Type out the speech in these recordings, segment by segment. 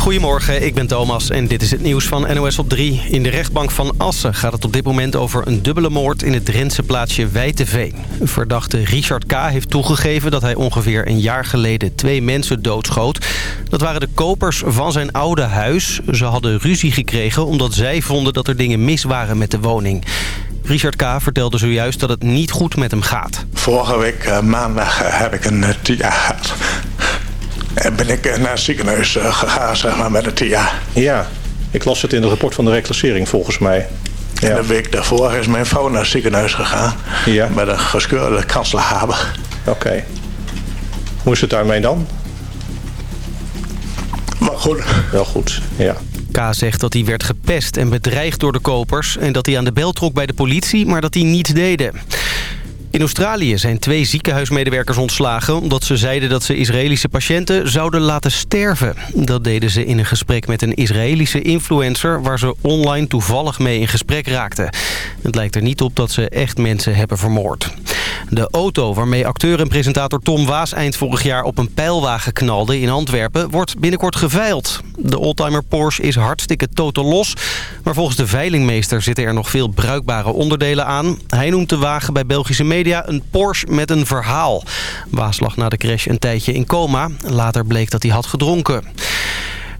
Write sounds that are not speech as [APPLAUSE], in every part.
Goedemorgen, ik ben Thomas en dit is het nieuws van NOS op 3. In de rechtbank van Assen gaat het op dit moment over een dubbele moord in het Drentse plaatsje Wijteveen. Verdachte Richard K. heeft toegegeven dat hij ongeveer een jaar geleden twee mensen doodschoot. Dat waren de kopers van zijn oude huis. Ze hadden ruzie gekregen omdat zij vonden dat er dingen mis waren met de woning. Richard K. vertelde zojuist dat het niet goed met hem gaat. Vorige week uh, maandag uh, heb ik een gehad. En ben ik naar het ziekenhuis gegaan zeg maar, met een TIA. Ja, ik las het in het rapport van de reclassering volgens mij. Ja. En de week daarvoor is mijn vrouw naar het ziekenhuis gegaan. Ja. Met een gescheurde kanselhaber. Oké. Okay. Hoe is het daarmee dan? Maar goed. Wel goed, ja. K zegt dat hij werd gepest en bedreigd door de kopers... en dat hij aan de bel trok bij de politie, maar dat hij niets deden. In Australië zijn twee ziekenhuismedewerkers ontslagen... omdat ze zeiden dat ze Israëlische patiënten zouden laten sterven. Dat deden ze in een gesprek met een Israëlische influencer... waar ze online toevallig mee in gesprek raakten. Het lijkt er niet op dat ze echt mensen hebben vermoord. De auto waarmee acteur en presentator Tom Waas eind vorig jaar op een pijlwagen knalde in Antwerpen... wordt binnenkort geveild. De oldtimer Porsche is hartstikke totaal los... maar volgens de veilingmeester zitten er nog veel bruikbare onderdelen aan. Hij noemt de wagen bij Belgische media een Porsche met een verhaal. Waas lag na de crash een tijdje in coma. Later bleek dat hij had gedronken.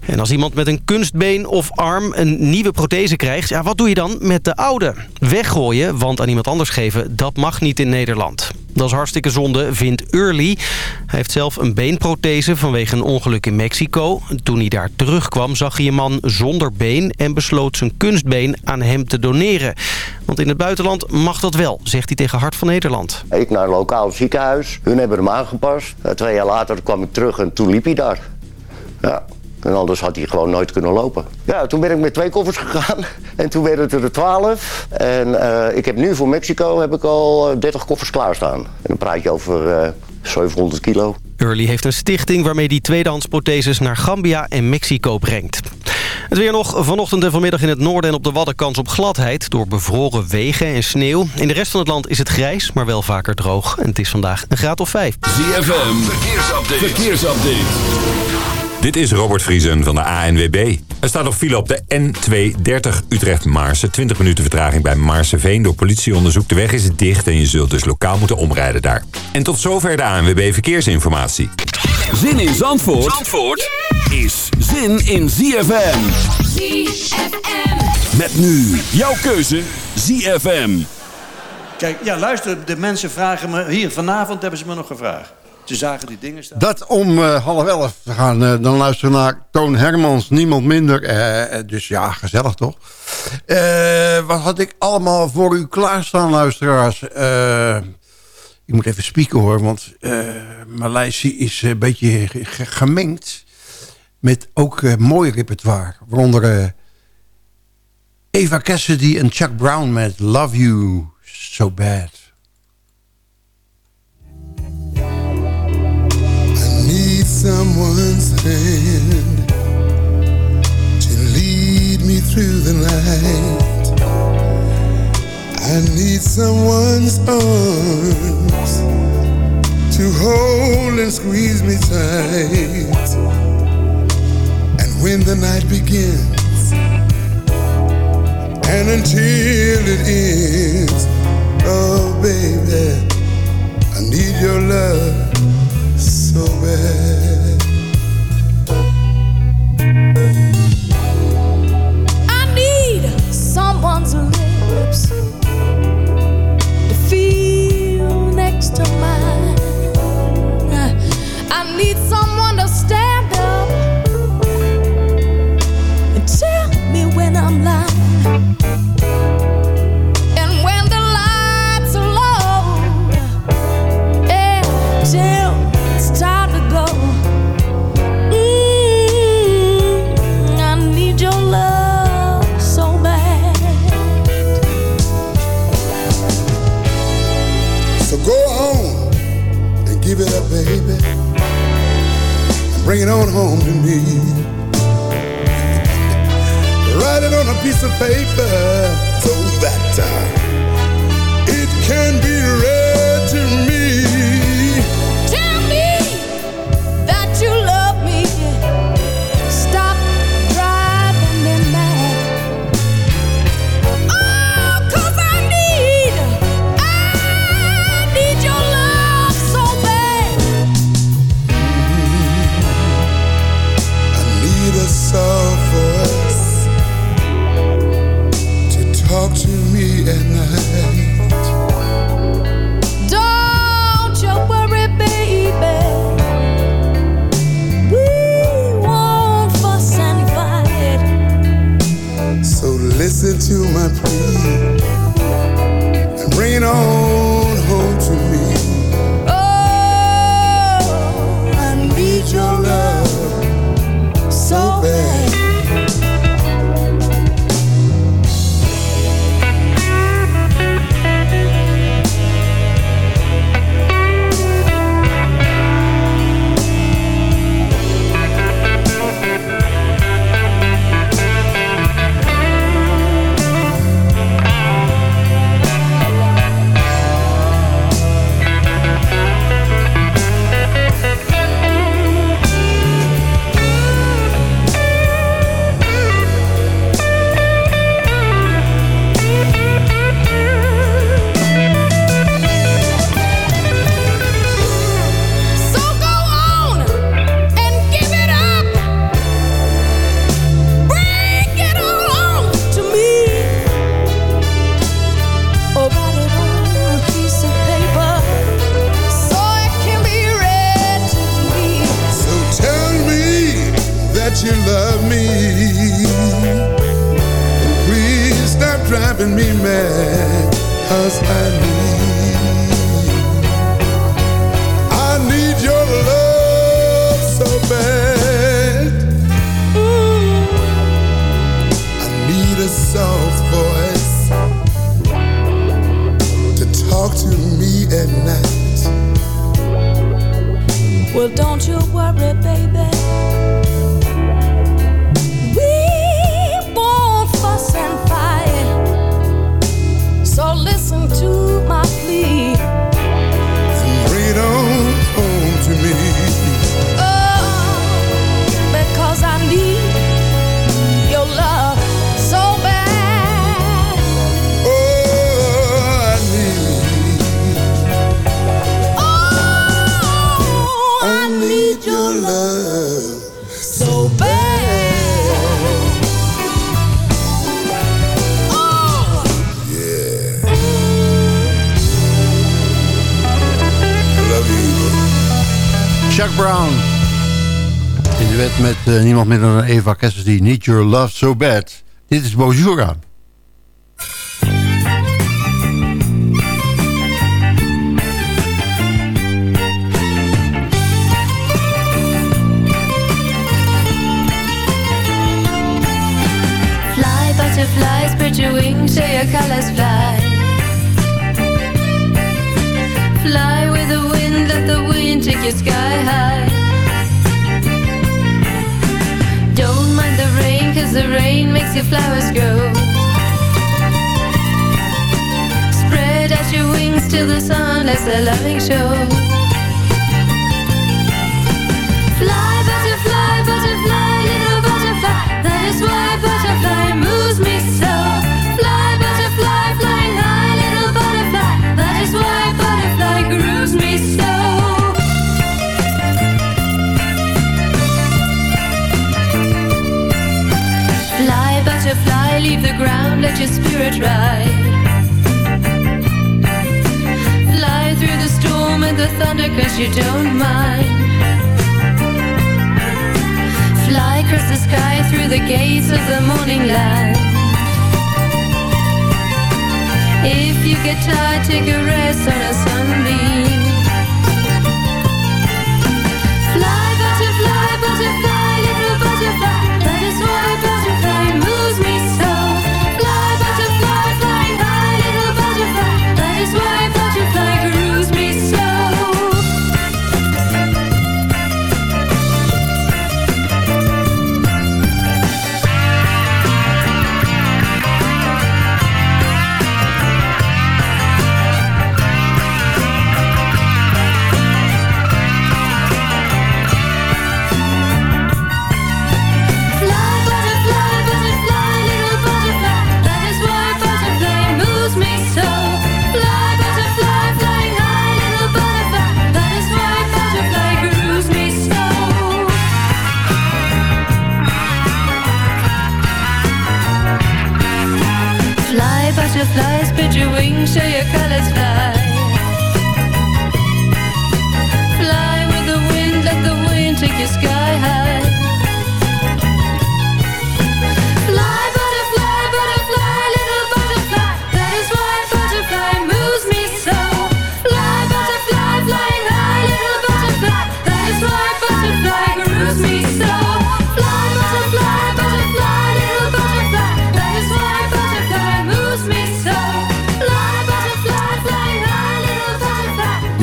En als iemand met een kunstbeen of arm een nieuwe prothese krijgt... Ja, wat doe je dan met de oude? Weggooien, want aan iemand anders geven, dat mag niet in Nederland. Dat is hartstikke zonde, vindt Early. Hij heeft zelf een beenprothese vanwege een ongeluk in Mexico. Toen hij daar terugkwam zag hij een man zonder been... en besloot zijn kunstbeen aan hem te doneren. Want in het buitenland mag dat wel, zegt hij tegen Hart van Nederland. Ik naar een lokaal ziekenhuis. Hun hebben hem aangepast. Twee jaar later kwam ik terug en toen liep hij daar. Ja, en anders had hij gewoon nooit kunnen lopen. Ja, toen ben ik met twee koffers gegaan. [LAUGHS] En toen werden het er twaalf. En uh, ik heb nu voor Mexico heb ik al 30 koffers klaarstaan. En dan praat je over uh, 700 kilo. Early heeft een stichting waarmee die tweedehands protheses naar Gambia en Mexico brengt. Het weer nog vanochtend en vanmiddag in het noorden en op de Wadden kans op gladheid... door bevroren wegen en sneeuw. In de rest van het land is het grijs, maar wel vaker droog. En het is vandaag een graad of vijf. ZFM, verkeersupdate. verkeersupdate. Dit is Robert Vriesen van de ANWB. Er staat nog file op de N230 Utrecht-Maarsen. 20 minuten vertraging bij Maarseveen. Door politieonderzoek de weg is dicht en je zult dus lokaal moeten omrijden daar. En tot zover de ANWB Verkeersinformatie. Zin in Zandvoort, Zandvoort is zin in ZFM. ZFM. Met nu jouw keuze ZFM. Kijk, ja luister, de mensen vragen me... Hier, vanavond hebben ze me nog gevraagd. Ze zagen die dingen staan. Dat om uh, half elf te gaan. Uh, dan luisteren we naar Toon Hermans, niemand minder. Uh, dus ja, gezellig toch? wat had ik allemaal voor u klaarstaan, luisteraars? ik moet even spieken hoor, want mijn lijstje is een beetje gemengd. Met ook mooi repertoire. Waaronder Eva Cassidy en Chuck Brown met Love You So Bad. Someone's hand to lead me through the night. I need someone's arms to hold and squeeze me tight. And when the night begins and until it ends, oh baby, I need your love so bad. Bring it on home to me. Write it on a piece of paper so that uh, it can be my plea Met eh, niemand minder dan Eva Cassidy. Need Your Love So Bad. Dit is Bojura. Fly, butterfly, spread your wings, show your colors fly. Fly with the wind, let the wind take you sky high. Cause the rain makes your flowers grow. Spread out your wings till the sun lets their loving show. Fly, butterfly, butterfly, little butterfly. That is why butterfly moves leave the ground, let your spirit ride. Fly through the storm and the thunder, cause you don't mind. Fly across the sky through the gates of the morning land. If you get tired, take a rest on a sunbeam. Butterfly, spread your wings, show your colors fly. Fly with the wind, let the wind take you sky high.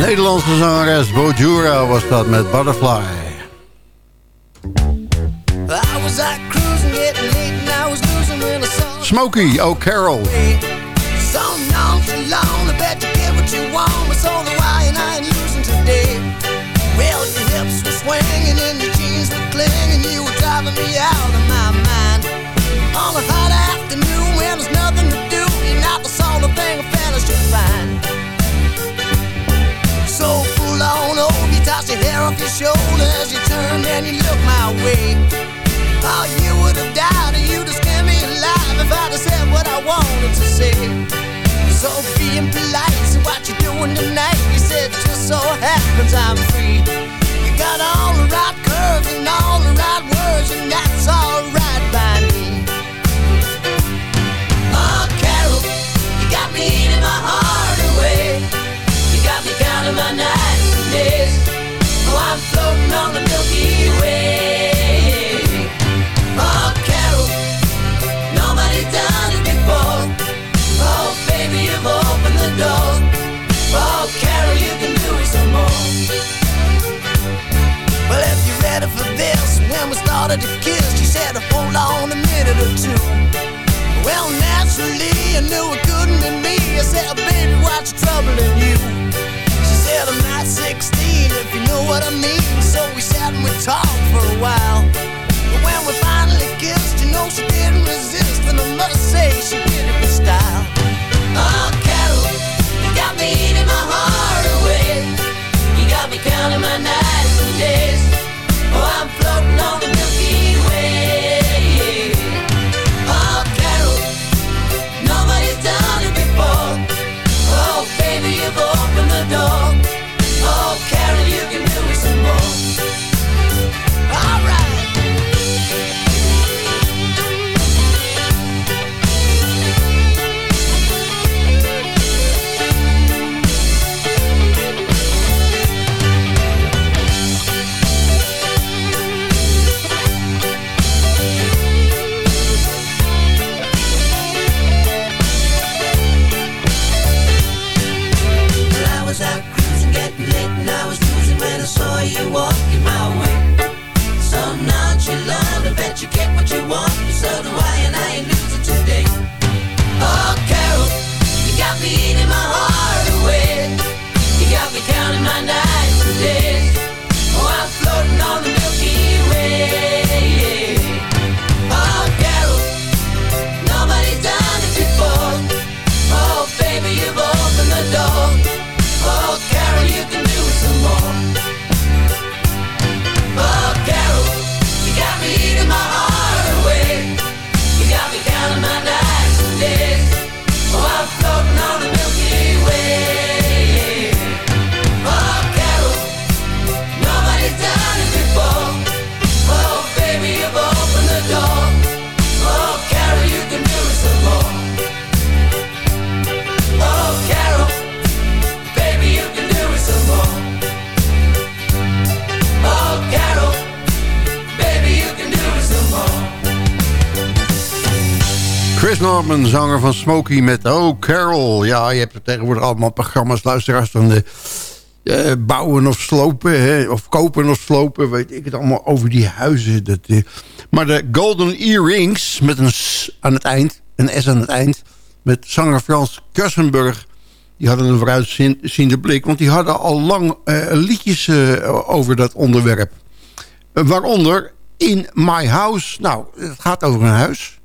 Nederlandse zangeres Bojura was dat met Butterfly. I was old, you toss your hair off your shoulders, you turned and you looked my way. Oh, you would have died and you'd have scared me alive if I'd have said what I wanted to say. So being polite, so what you doing tonight? You said just so happens I'm free. You got all the right curves and all the right words, and that's alright by me. Oh, Carol, you got me eating my heart away. You got me counting my nights and days. I'm floating on the Milky Way. Oh, Carol, done it before. Oh, baby, you've opened the door. Oh, Carol, you can do it some more. Well, if you're ready for this, when we started to kiss, she said, a minute or two. Well, naturally, I knew couldn't be me. I said, baby, what's troubling you? Said, I'm not 16, if you know what I mean. So we sat and we talked for a while. But when we finally kissed, you know she didn't resist. And I must say, she did it with style. Oh, Carol, you got me eating my heart away. You got me counting my nights and days. Oh, I'm floating on the Milky Way. Oh, Carol, nobody's done it before. Oh, baby, you've opened the door. Zanger van Smokey met Oh Carol. Ja, je hebt er tegenwoordig allemaal programma's, luisteraars van de eh, bouwen of slopen, hè, of kopen of slopen, weet ik het allemaal over die huizen. Dat, eh. Maar de Golden Earrings met een S aan het eind, een S aan het eind, met zanger Frans Kussenburg, die hadden een vooruitziende blik, want die hadden al lang eh, liedjes over dat onderwerp. Waaronder In My House. Nou, het gaat over een huis.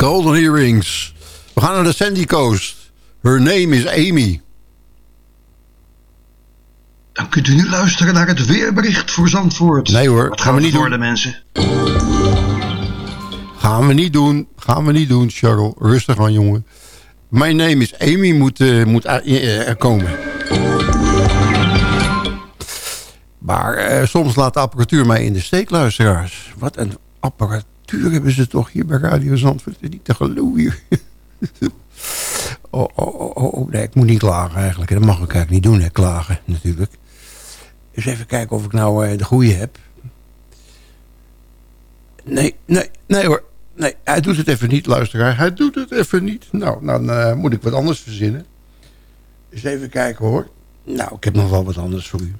Golden Earrings. We gaan naar de Sandy Coast. Her name is Amy. Dan kunt u nu luisteren naar het weerbericht voor Zandvoort. Nee hoor, Wat gaan we niet doen. worden, mensen? Gaan we niet doen. Gaan we niet doen, Charles. Rustig aan, jongen. Mijn name is Amy moet, eh, moet er eh, er komen. Maar eh, soms laat de apparatuur mij in de steek, luisteraars. Wat een apparatuur hebben ze toch hier bij Radio Zandvoort. Niet te geloven [LAUGHS] oh, oh, oh, oh, oh, nee, ik moet niet klagen eigenlijk. Dat mag ik eigenlijk niet doen, hè, klagen natuurlijk. Dus even kijken of ik nou eh, de goede heb. Nee, nee, nee hoor. Nee, hij doet het even niet, luisteraar. Hij doet het even niet. Nou, dan eh, moet ik wat anders verzinnen. Eens even kijken hoor. Nou, ik heb nog wel wat anders voor u.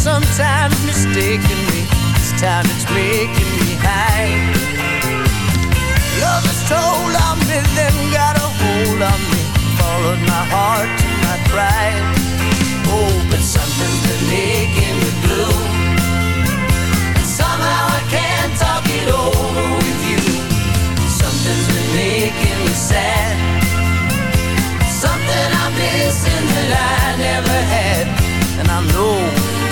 sometimes mistaken me. This time it's making me high. Love has told on me, then got a hold on me. Followed my heart to my pride. Oh, but something's been making me blue. And somehow I can't talk it over with you. Something's been making me sad. Something I'm missing that I never had. And I know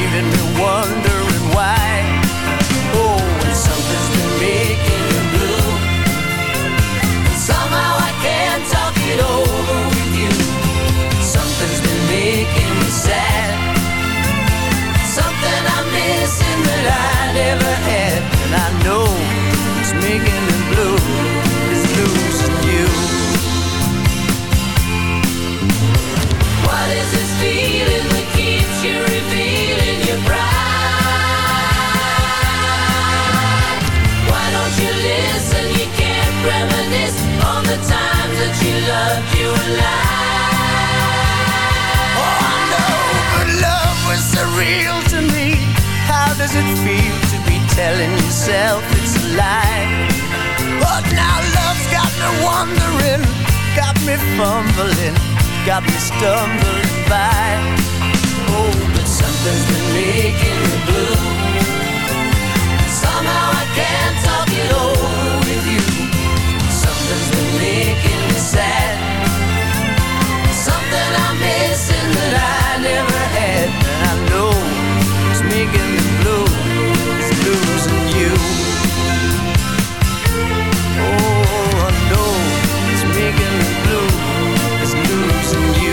leaving me wondering why. Oh, and something's been making me blue. And somehow I can't talk it over with you. Something's been making me sad. Something I'm missing that I never had, and I know it's making Somehow I can't talk it over sad. Something I'm missing that I never had, and I know it's making me blue. It's losing you. Oh, I know it's making me blue. It's losing you.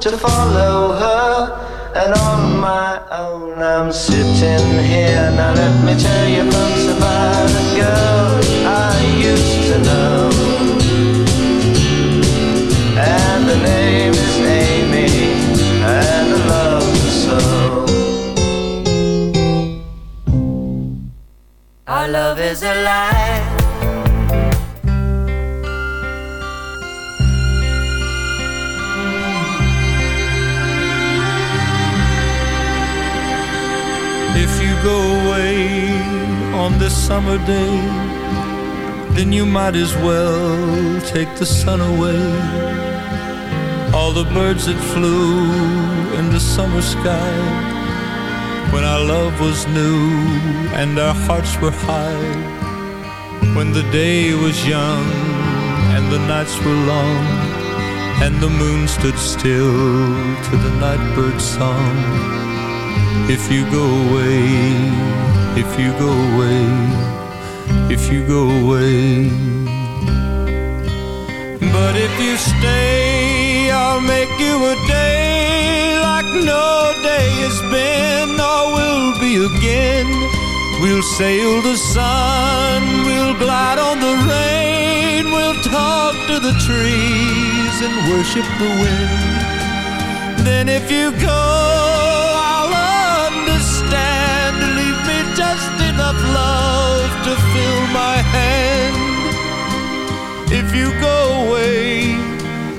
To follow her. And on my own, I'm sitting here. Now let me tell you folks about a girl I used to know. And the name is Amy, and I love her so. Our love is a go away on this summer day, then you might as well take the sun away. All the birds that flew in the summer sky when our love was new and our hearts were high. When the day was young and the nights were long and the moon stood still to the nightbird's song. If you go away, if you go away, if you go away. But if you stay, I'll make you a day like no day has been or will be again. We'll sail the sun, we'll glide on the rain, we'll talk to the trees and worship the wind. Then if you go, enough love to fill my hand. If you go away,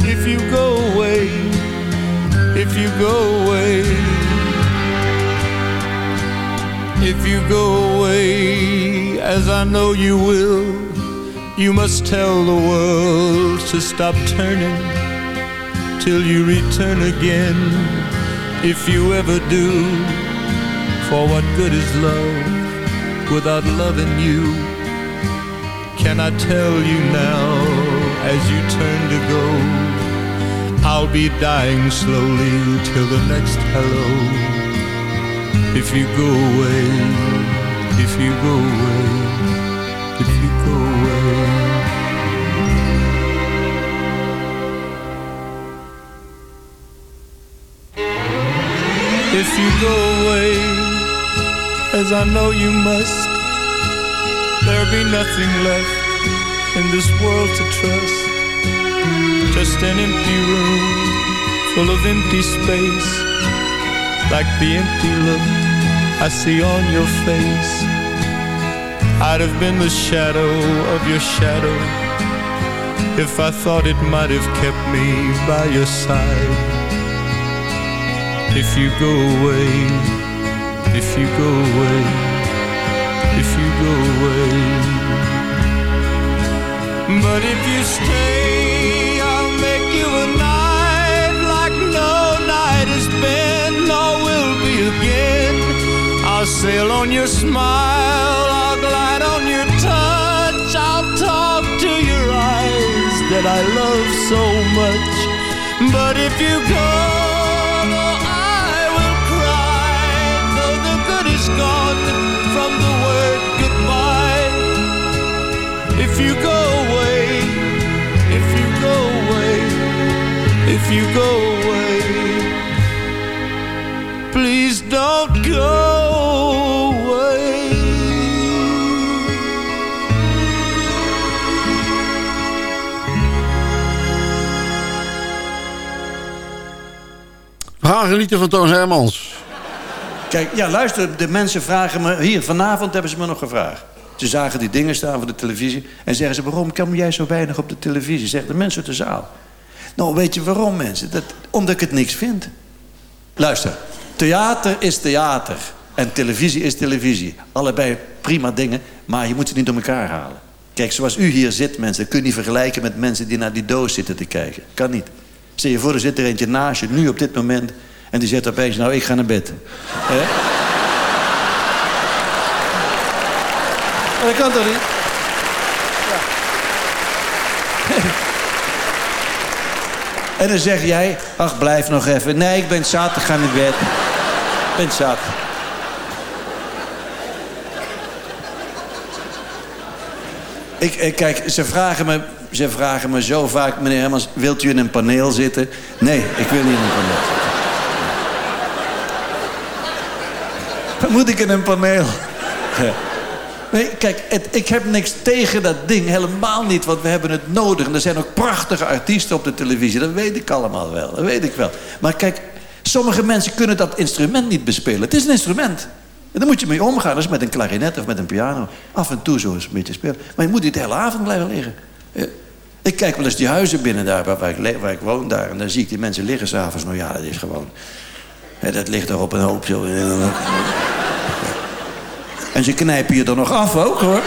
if you go away, if you go away, if you go away, as I know you will, you must tell the world to stop turning till you return again. If you ever do, for what good is love without loving you? Can I tell you now as you turn to go? I'll be dying slowly till the next hello. If you go away, if you go away, if you go away. If you go as I know you must, there'll be nothing left in this world to trust. Just an empty room full of empty space, like the empty look I see on your face. I'd have been the shadow of your shadow if I thought it might have kept me by your side. If you go away, if you go away, if you go away. But if you stay, I'll make you a night like no night has been or will be again. I'll sail on your smile, I'll glide on your touch, I'll talk to your eyes that I love so much. But if you go, is gone from the word goodbye. If you go away, if you go away, if you go away, please don't go away. Genieten van Toon Hermans. Kijk, ja, luister, de mensen vragen me... Hier, vanavond hebben ze me nog gevraagd. Ze zagen die dingen staan voor de televisie... en zeggen ze, waarom kom jij zo weinig op de televisie? Zeggen de mensen uit de zaal. Nou, weet je waarom, mensen? Dat, omdat ik het niks vind. Luister, theater is theater. En televisie is televisie. Allebei prima dingen, maar je moet ze niet door elkaar halen. Kijk, zoals u hier zit, mensen... kun je niet vergelijken met mensen die naar die doos zitten te kijken. Kan niet. Stel je voor, er zit er eentje naast je, nu op dit moment... en die zegt opeens, nou, ik ga naar bed. Hè? Dat kan toch niet? En dan zeg jij, ach, blijf nog even. Nee, ik ben zat, ik ga naar bed. Ik ben zat. Ik, ik, kijk, ze vragen, me, ze vragen me zo vaak... meneer Hermans, wilt u in een paneel zitten? Nee, ik wil niet in een paneel zitten. [LAUGHS] moet ik in een paneel? Nee, kijk, ik heb niks tegen dat ding. Helemaal niet, want we hebben het nodig. En er zijn ook prachtige artiesten op de televisie. Dat weet ik allemaal wel. Dat weet ik wel. Maar kijk, sommige mensen kunnen dat instrument niet bespelen. Het is een instrument. En daar moet je mee omgaan. Dat is met een klarinet of met een piano. Af en toe zo eens een beetje spelen. Maar je moet niet de hele avond blijven liggen. Eh, Ik kijk wel eens die huizen binnen daar waar, ik, waar ik woon daar. En dan zie ik die mensen liggen s'avonds. Nou ja, dat is gewoon... hè, dat ligt er op een hoop. En ze knijpen je er nog af ook, hoor.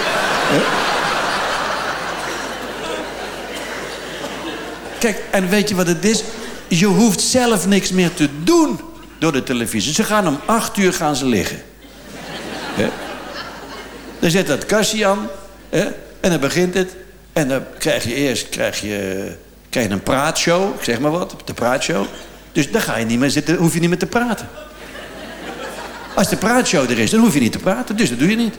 Kijk, en weet je wat het is? Je hoeft zelf niks meer te doen door de televisie. Ze gaan om acht uur gaan ze liggen. Dan zet dat kastje aan. En dan begint het. En dan krijg je eerst krijg je, krijg je een praatshow. Ik zeg maar wat, de praatshow. Dus dan ga je niet meer zitten, hoef je niet meer te praten. Als de praatshow er is, dan hoef je niet te praten. Dus dat doe je niet.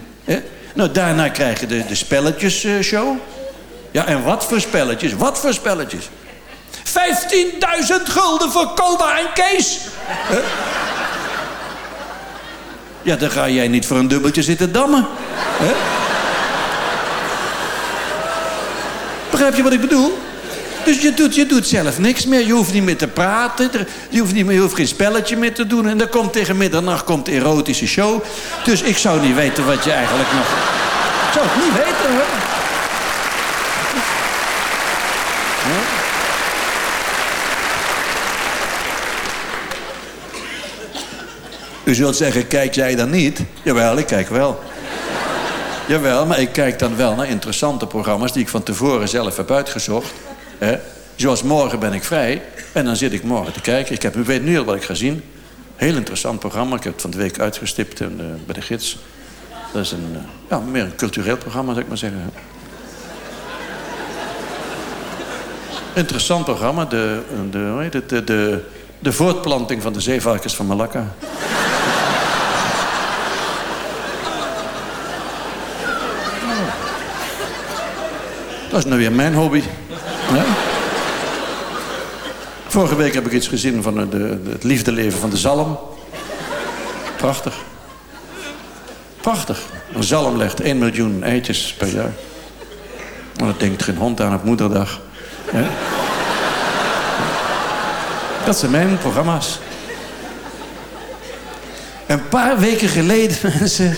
Nou, daarna krijg je de, de spelletjesshow. Ja, en wat voor spelletjes? Wat voor spelletjes? 15.000 gulden voor Koba en Kees. Ja, dan ga jij niet voor een dubbeltje zitten dammen. Begrijp je wat ik bedoel? Dus je doet, je doet zelf niks meer. Je hoeft niet meer te praten. Je hoeft, niet meer, je hoeft geen spelletje meer te doen. En dan komt tegen middernacht komt de erotische show. Dus ik zou niet weten wat je eigenlijk nog... Ik zou het niet weten, hoor. U zult zeggen, kijk jij dan niet? Jawel, ik kijk wel. Jawel, maar ik kijk dan wel naar interessante programma's... die ik van tevoren zelf heb uitgezocht. Zoals morgen ben ik vrij. En dan zit ik morgen te kijken. Ik, heb, ik weet nu al wat ik ga zien. Heel interessant programma. Ik heb het van de week uitgestipt in, eh, bij de gids. Dat is een, eh, ja, meer een cultureel programma, zou ik maar zeggen. Interessant programma. De, de, de, voortplanting van de zeevarkens van Malakka. Dat is nou weer mijn hobby. Ja? Vorige week heb ik iets gezien van de, de- het liefdeleven van de zalm. Prachtig. Prachtig. Een zalm legt 1 miljoen eitjes per jaar. En dat denkt geen hond aan op moederdag. Ja? Dat zijn mijn programma's. Een paar weken geleden, [LAUGHS] mensen...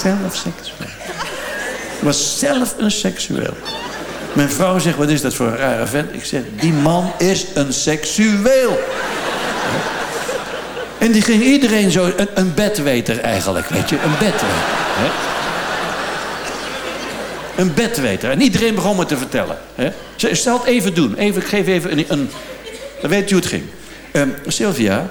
Zelf seksueel. Was zelf een seksueel. Mijn vrouw zegt, wat is dat voor een rare vent? Ik zeg, die man is een seksueel. En die ging iedereen zo... Een, een bedweter eigenlijk, weet je. Een bedweter. Een bedweter. En iedereen begon me te vertellen. Hè? Stel het even doen. Even, ik geef even een... een dan weet u hoe het ging. Ehm, Sylvia,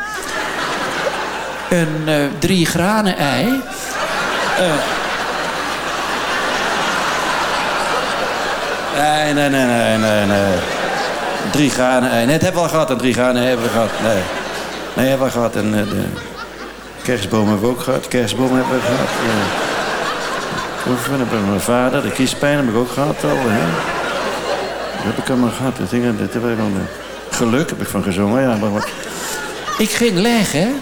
Een eh, drie granen ei. Eh, Nee, nee, nee, nee, nee, nee. Drie granen ei. Nee, het hebben we al gehad. Een drie granen ei hebben we gehad. Nee. Nee, hebben we gehad. En eh, de kerstboom hebben we ook gehad. Kerstboom hebben we gehad. Ja. Hoeveel heb ik mijn vader. De kiespijn heb ik ook gehad al. Hè? Dat heb ik allemaal gehad. Dat dingen, dat heb ik geluk heb ik van gezongen. Ja, maar ik ging leggen.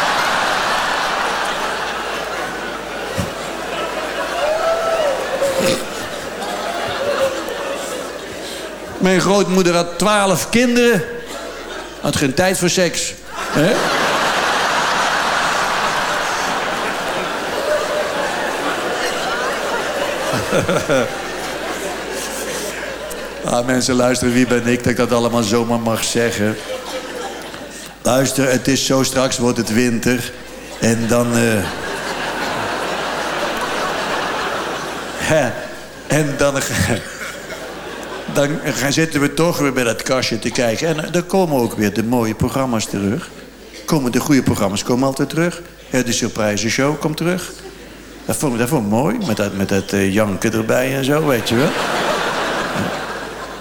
Mijn grootmoeder had twaalf kinderen. Had geen tijd voor seks. Hè? [LAUGHS] ah, mensen, luisteren, wie ben ik dat ik dat allemaal zomaar mag zeggen? Luister, het is zo, straks wordt het winter. En dan... eh, [LAUGHS] en dan... [LAUGHS] dan zitten we toch weer bij dat kastje te kijken. En er komen ook weer de mooie programma's terug. Komen de goede programma's komen altijd terug. De surprise show komt terug. Dat vond ik, ik mooi, met dat, met dat eh, janken erbij en zo, weet je wel.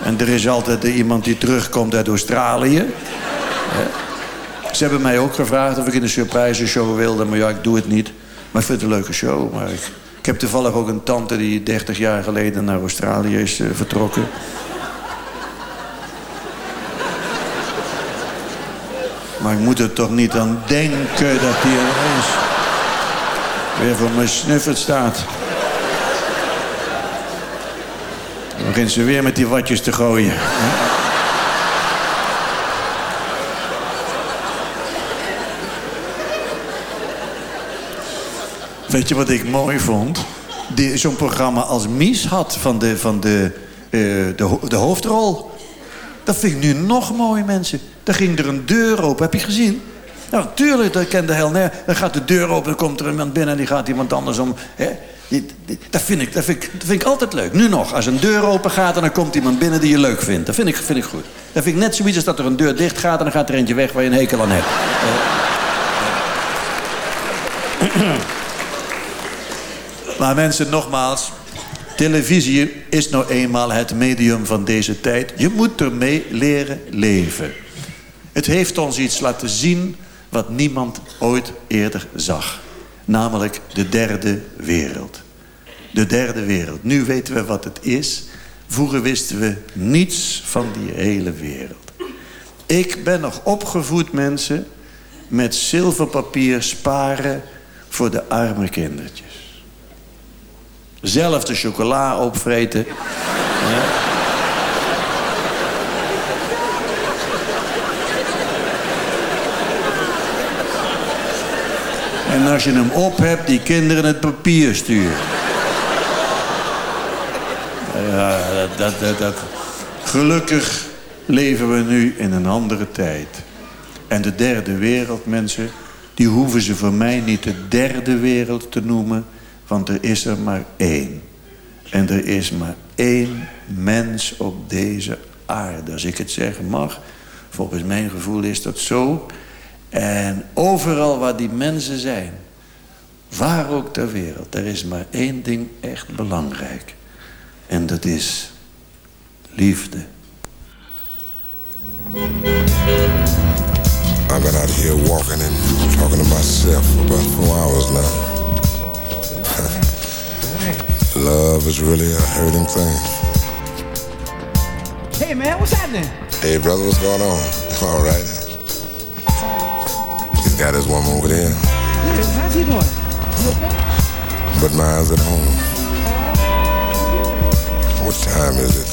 En er is altijd eh, iemand die terugkomt uit Australië. Ze hebben mij ook gevraagd of ik in de surprise show wilde, maar ja, ik doe het niet. Maar ik vind het een leuke show. Maar ik, ik heb toevallig ook een tante die 30 jaar geleden naar Australië is eh, vertrokken. Maar ik moet er toch niet aan denken dat die ineens weer voor mijn snuffert staat. Dan begint ze weer met die watjes te gooien. Weet je wat ik mooi vond? Zo'n programma als Mies had van de, van de, eh, de, de hoofdrol. Dat vind ik nu nog mooi, mensen. Daar ging er een deur open. Heb je gezien? Nou, tuurlijk, dat kende heel neer. Dan gaat de deur open, dan komt er iemand binnen... en die gaat iemand anders om... Hè? Dat, vind ik, dat, vind ik, dat vind ik altijd leuk. Nu nog, als een deur open gaat en dan komt iemand binnen die je leuk vindt. Dat vind ik, vind ik goed. Dat vind ik net zoiets als dat er een deur dicht gaat... en dan gaat er eentje weg waar je een hekel aan hebt. Maar mensen, nogmaals, televisie is nou eenmaal het medium van deze tijd. Je moet ermee leren leven. Het heeft ons iets laten zien wat niemand ooit eerder zag. Namelijk de derde wereld. De derde wereld. Nu weten we wat het is. Vroeger wisten we niets van die hele wereld. Ik ben nog opgevoed, mensen, met zilverpapier sparen voor de arme kindertjes zelf de chocola opvreten. ja. En als je hem op hebt, die kinderen het papier sturen. Ja, dat, dat, dat. Gelukkig leven we nu in een andere tijd. En de derde wereld, mensen, die hoeven ze voor mij niet de derde wereld te noemen want er is er maar één. En er is maar één mens op deze aarde. Als ik het zeggen mag, volgens mijn gevoel is dat zo. En overal waar die mensen zijn, waar ook ter wereld, er is maar één ding echt belangrijk. En dat is liefde. I've been out here walking and talking to myself for about hours now. Love is really a hurting thing. Hey man, what's happening? Hey, brother, what's going on? [LAUGHS] All right. He's got his woman over there, Yeah, how's he doing? You okay? but mine's at home. What time is it?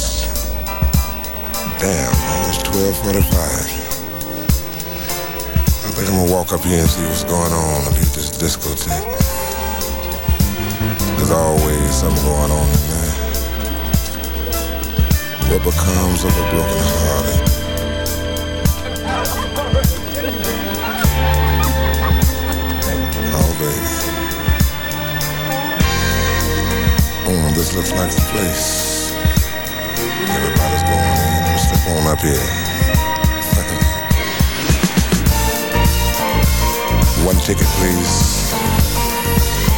Damn, it's 1245. I think I'm gonna walk up here and see what's going on at this discotheque. There's always something going on in there. What becomes of a broken hearted? Oh, baby. Oh, this looks like the place. Everybody's going in. Let's step on up here. One ticket, please.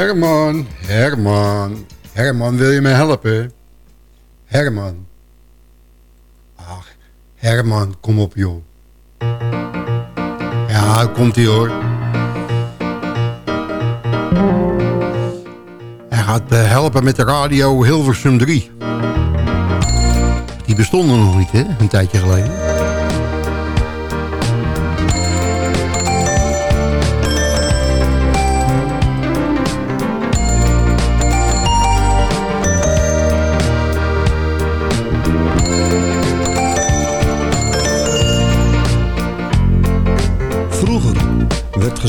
Herman, Herman, Herman. Wil je me helpen? Herman. Ach, Herman, kom op joh. Ja, komt ie hoor. Hij gaat eh, helpen met de radio Hilversum 3. Die bestonden nog niet, hè? Een tijdje geleden.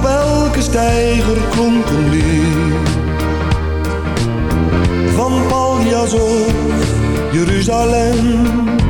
Op elke steiger klonk een lied. Van Paljas Jeruzalem.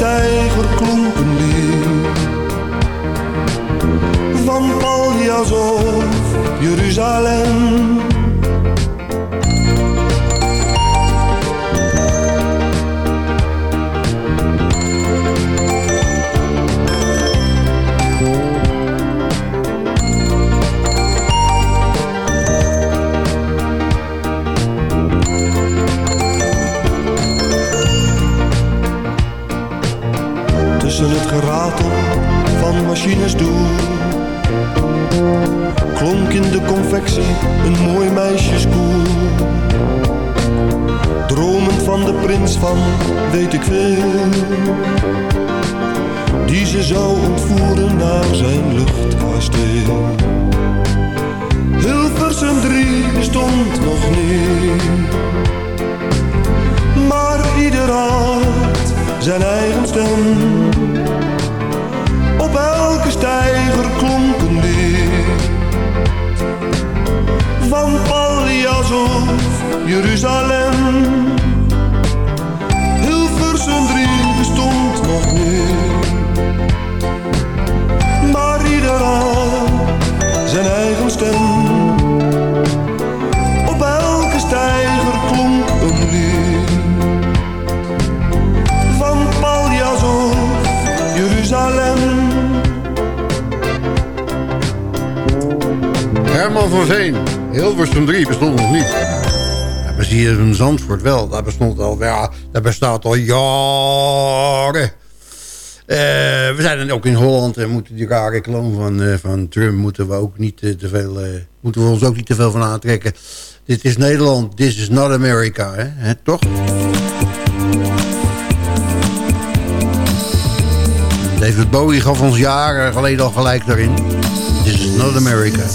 Steiger klonk. Van Paljas of Jeruzalem. Zou ontvoeren naar zijn luchtkasteel Heel één. Hilversum 3 bestond nog niet. We maar zie je een Zandvoort wel. Daar bestond al, ja, daar bestaat al jaren. Eh, we zijn dan ook in Holland en moeten die rare kloon van, uh, van Trump moeten we ook niet eh, te veel, moeten we ons ook niet te veel van aantrekken. Dit is Nederland, this is not America, hè? Toch? David Bowie gaf ons jaren geleden al gelijk daarin. is not America.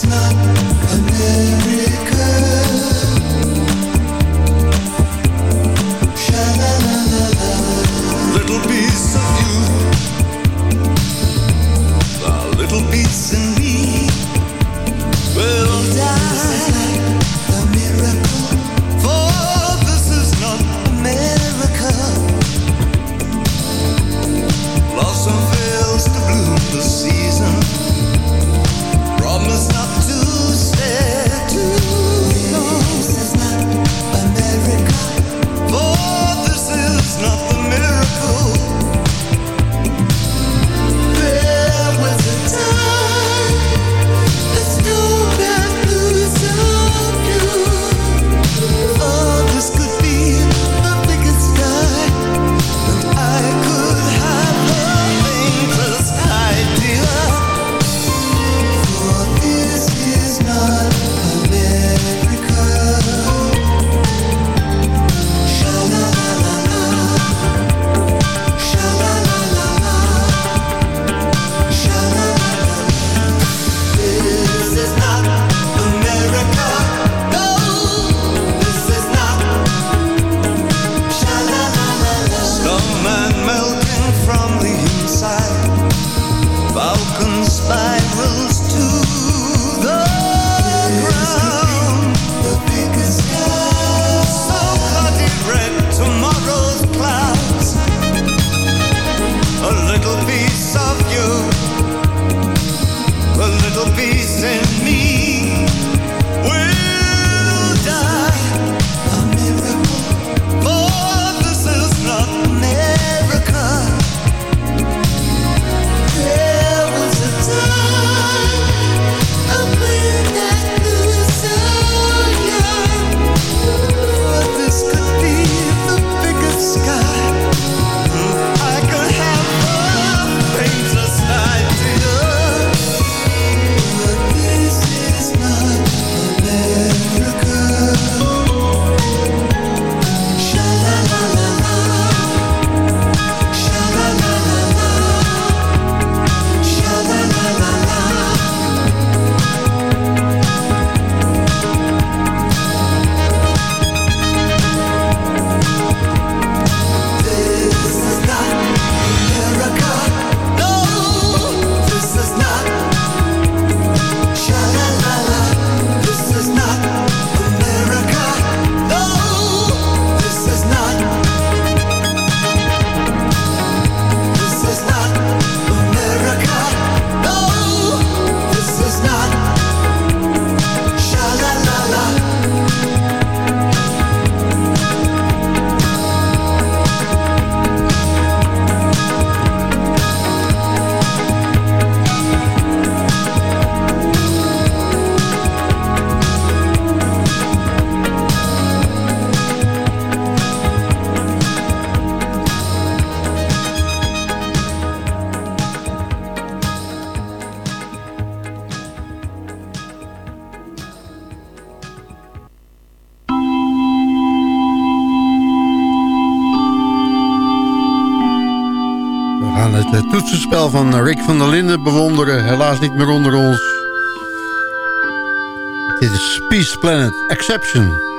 van Rick van der Linden bewonderen. Helaas niet meer onder ons. Dit is Peace Planet Exception.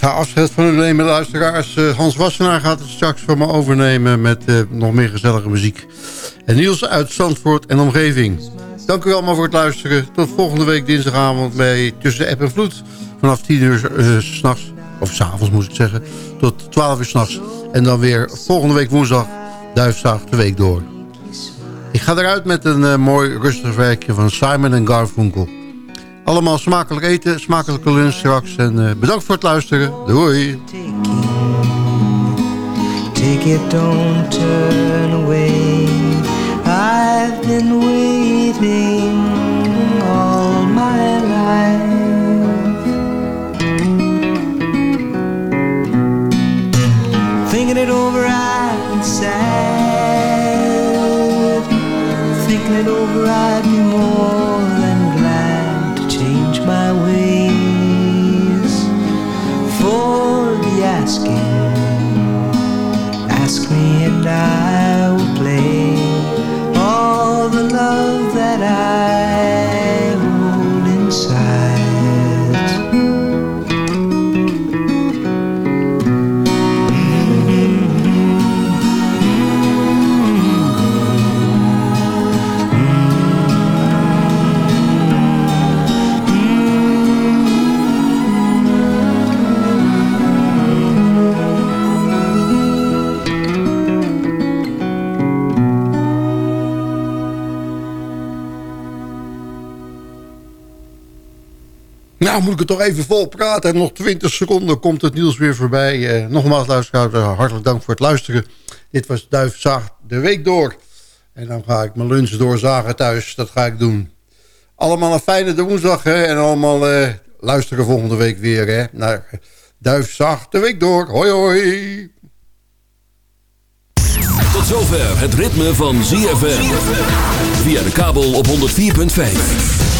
Ga afscheid van u nemen, luisteraars. Eh, Hans Wassenaar gaat het straks van me overnemen met eh, nog meer gezellige muziek. En Niels uit Zandvoort en omgeving. Dank u allemaal voor het luisteren. Tot volgende week dinsdagavond bij Tussen App en Vloed. Vanaf 10 uur eh, s s'nachts, of s'avonds moet ik zeggen, tot 12 uur s'nachts. En dan weer volgende week woensdag, Duifzaag de week door. Ik ga eruit met een eh, mooi rustig werkje van Simon en Garfunkel. Allemaal smakelijk eten, smakelijke lunch straks. En eh, bedankt voor het luisteren. Doei. Take it, don't turn away. I've been waiting all my life. Thinking it over, I'm sad. Thinking it over, I'd more die. Nou, moet ik het toch even vol praten. En nog 20 seconden komt het nieuws weer voorbij. Eh, nogmaals, luisteraars, eh, hartelijk dank voor het luisteren. Dit was Duifzaag de week door. En dan ga ik mijn lunch doorzagen thuis. Dat ga ik doen. Allemaal een fijne woensdag. Hè? En allemaal eh, luisteren volgende week weer hè? naar Duifzaag de week door. Hoi hoi. Tot zover het ritme van ZFM. Via de kabel op 104.5.